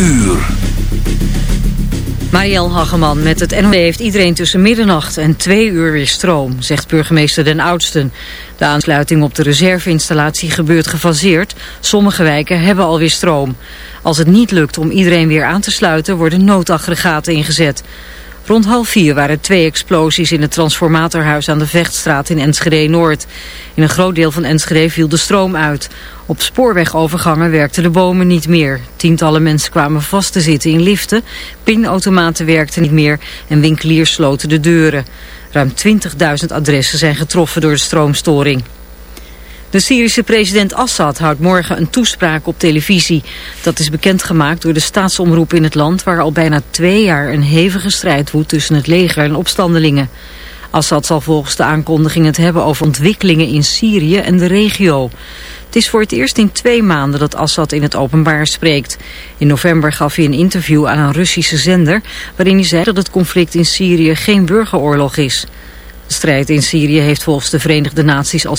uur. Marielle Hageman met het NOW heeft iedereen tussen middernacht en twee uur weer stroom, zegt burgemeester Den Oudsten. De aansluiting op de reserveinstallatie gebeurt gefaseerd. Sommige wijken hebben alweer stroom. Als het niet lukt om iedereen weer aan te sluiten, worden noodaggregaten ingezet. Rond half vier waren twee explosies in het transformatorhuis aan de Vechtstraat in Enschede-Noord. In een groot deel van Enschede viel de stroom uit. Op spoorwegovergangen werkten de bomen niet meer. Tientallen mensen kwamen vast te zitten in liften, pinautomaten werkten niet meer en winkeliers sloten de deuren. Ruim 20.000 adressen zijn getroffen door de stroomstoring. De Syrische president Assad houdt morgen een toespraak op televisie. Dat is bekendgemaakt door de staatsomroep in het land... waar al bijna twee jaar een hevige strijd woedt tussen het leger en opstandelingen. Assad zal volgens de aankondiging het hebben over ontwikkelingen in Syrië en de regio. Het is voor het eerst in twee maanden dat Assad in het openbaar spreekt. In november gaf hij een interview aan een Russische zender... waarin hij zei dat het conflict in Syrië geen burgeroorlog is... De strijd in Syrië heeft volgens de Verenigde Naties al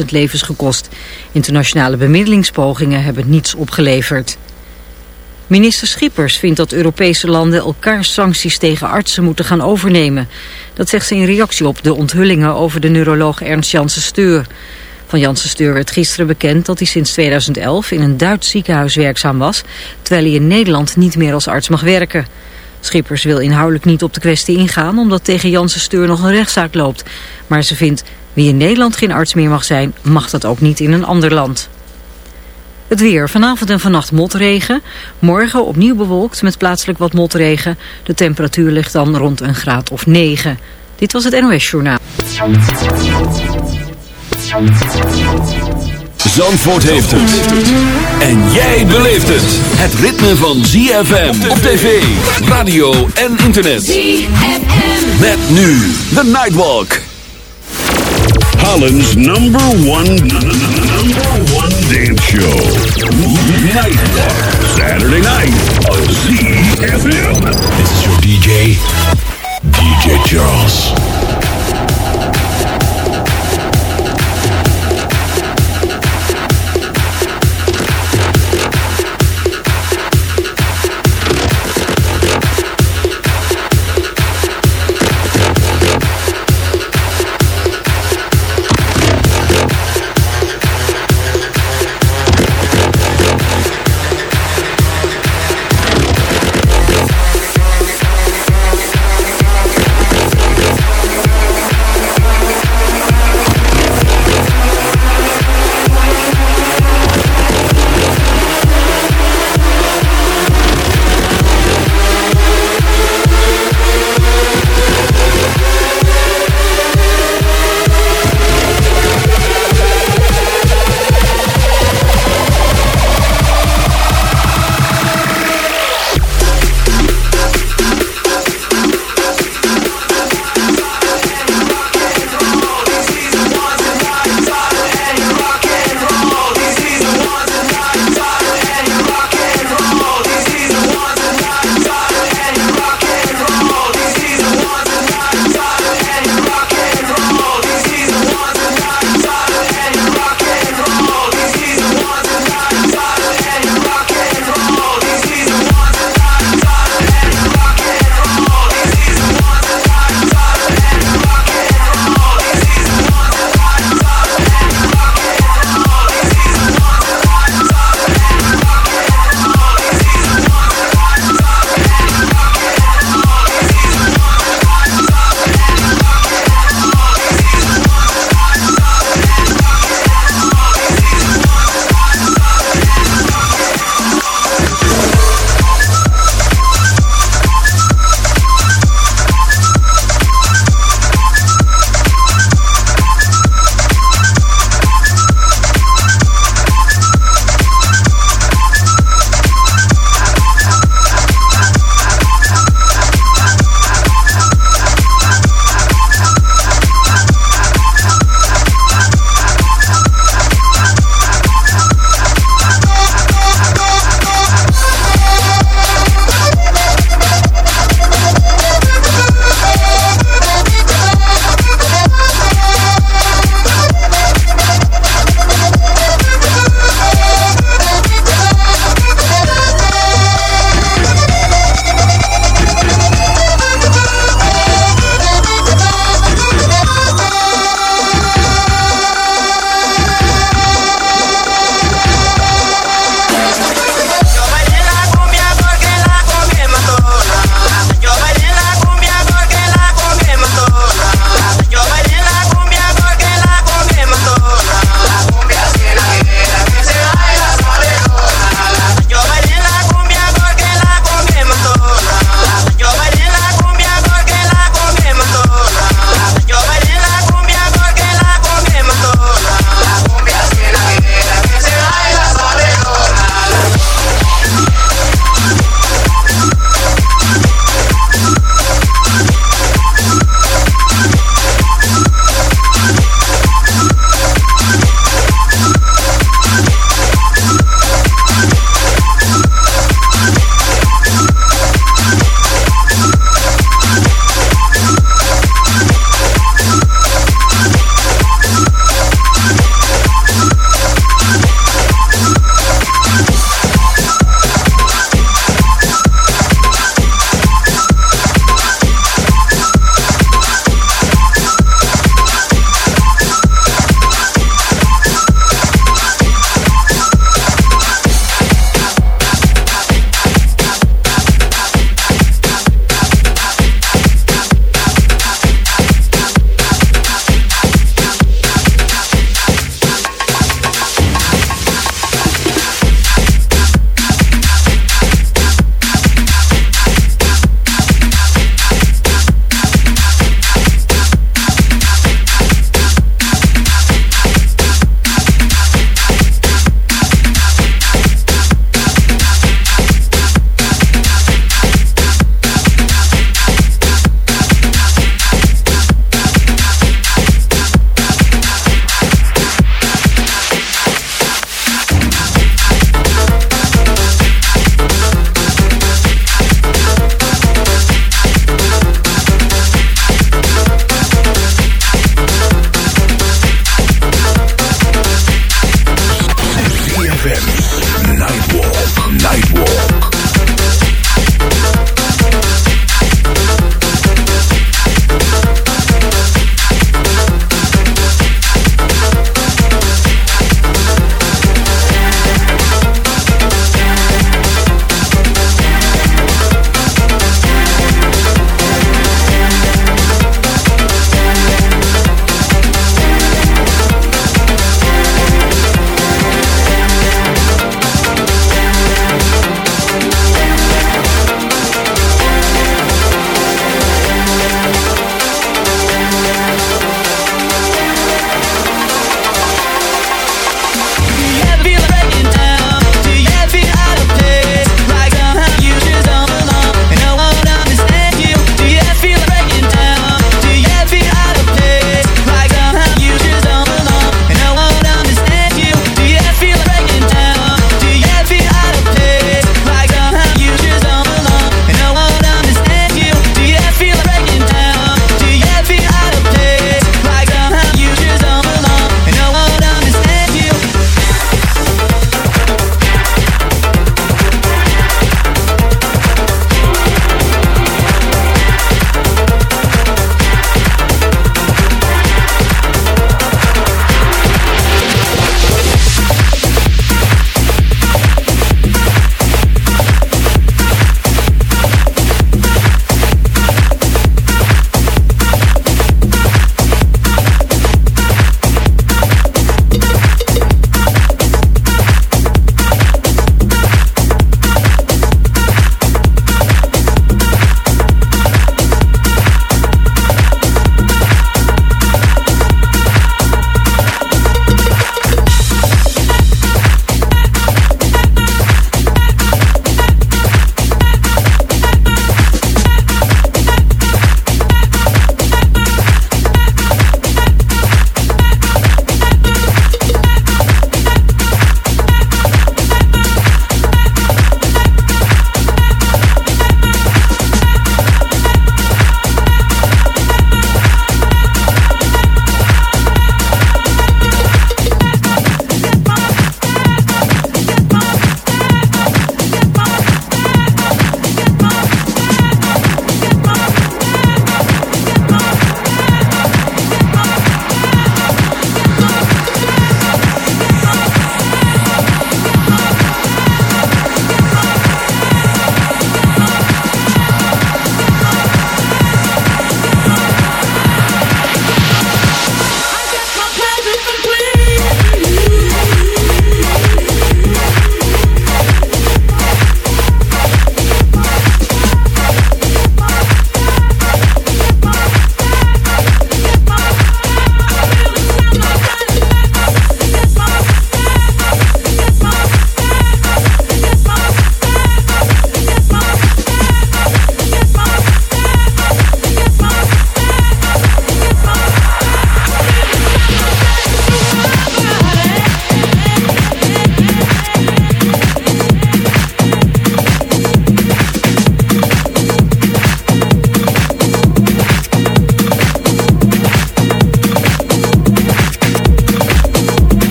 60.000 levens gekost. Internationale bemiddelingspogingen hebben niets opgeleverd. Minister Schippers vindt dat Europese landen elkaar sancties tegen artsen moeten gaan overnemen. Dat zegt ze in reactie op de onthullingen over de neuroloog Ernst Janssen Steur. Van Janssen Steur werd gisteren bekend dat hij sinds 2011 in een Duits ziekenhuis werkzaam was... terwijl hij in Nederland niet meer als arts mag werken. Schippers wil inhoudelijk niet op de kwestie ingaan omdat tegen Janssen Steur nog een rechtszaak loopt. Maar ze vindt wie in Nederland geen arts meer mag zijn, mag dat ook niet in een ander land. Het weer. Vanavond en vannacht motregen. Morgen opnieuw bewolkt met plaatselijk wat motregen. De temperatuur ligt dan rond een graad of 9. Dit was het NOS Journaal. Zandvoort heeft het. En jij beleeft het. Het ritme van ZFM op tv, radio en internet. ZFM. Met nu The Nightwalk. Holland's number one, number one dance show. Nightwalk. Saturday night on ZFM. This is your DJ, DJ Charles.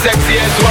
sexy é as well.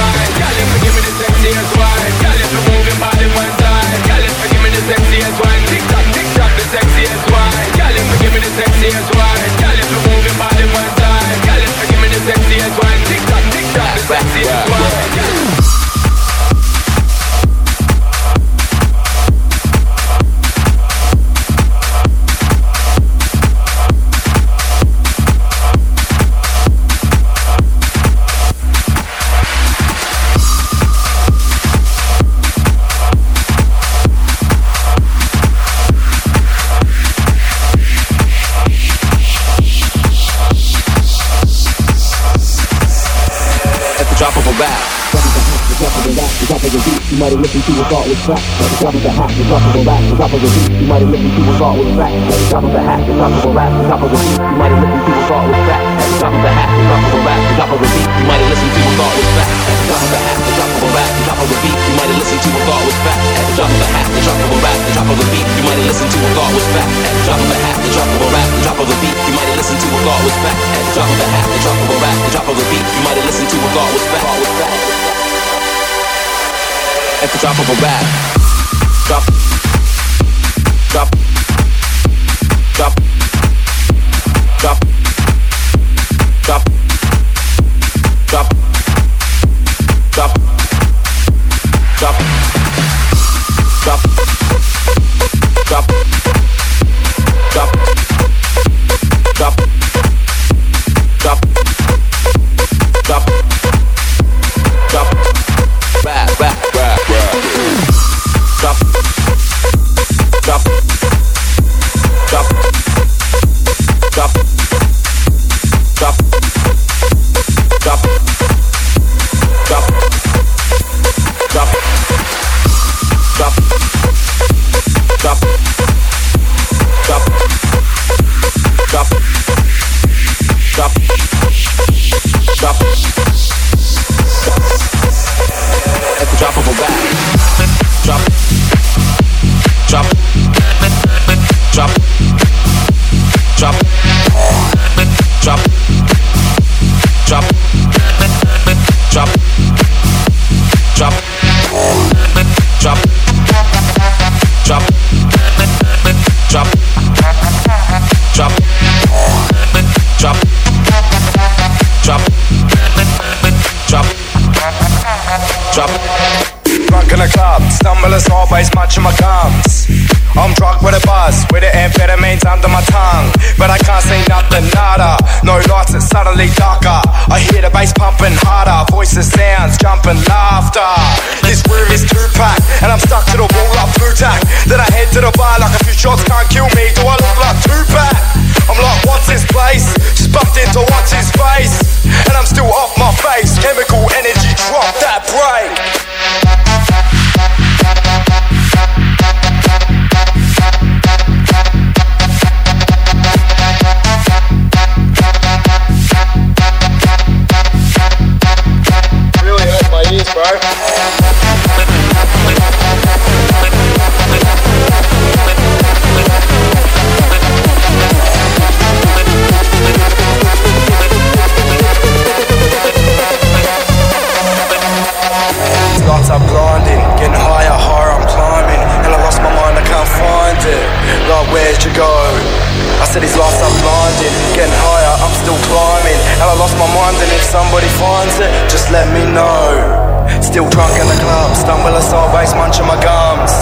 Still drunk in the club, stumbling saw ice munching my gums.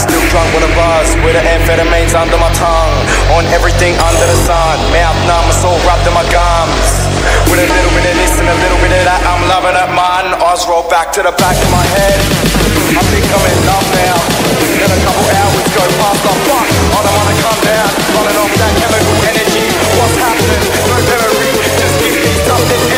Still drunk with a buzz, with the amphetamines under my tongue. On everything under the sun, mouth numb, my soul wrapped in my gums. With a little bit of this and a little bit of that, I'm loving it, man. Eyes roll back to the back of my head. I think I'm in love now. Then a couple hours go past, I'm fucked. I don't wanna come down, running off that chemical energy. What's happening? No memory, just give me something.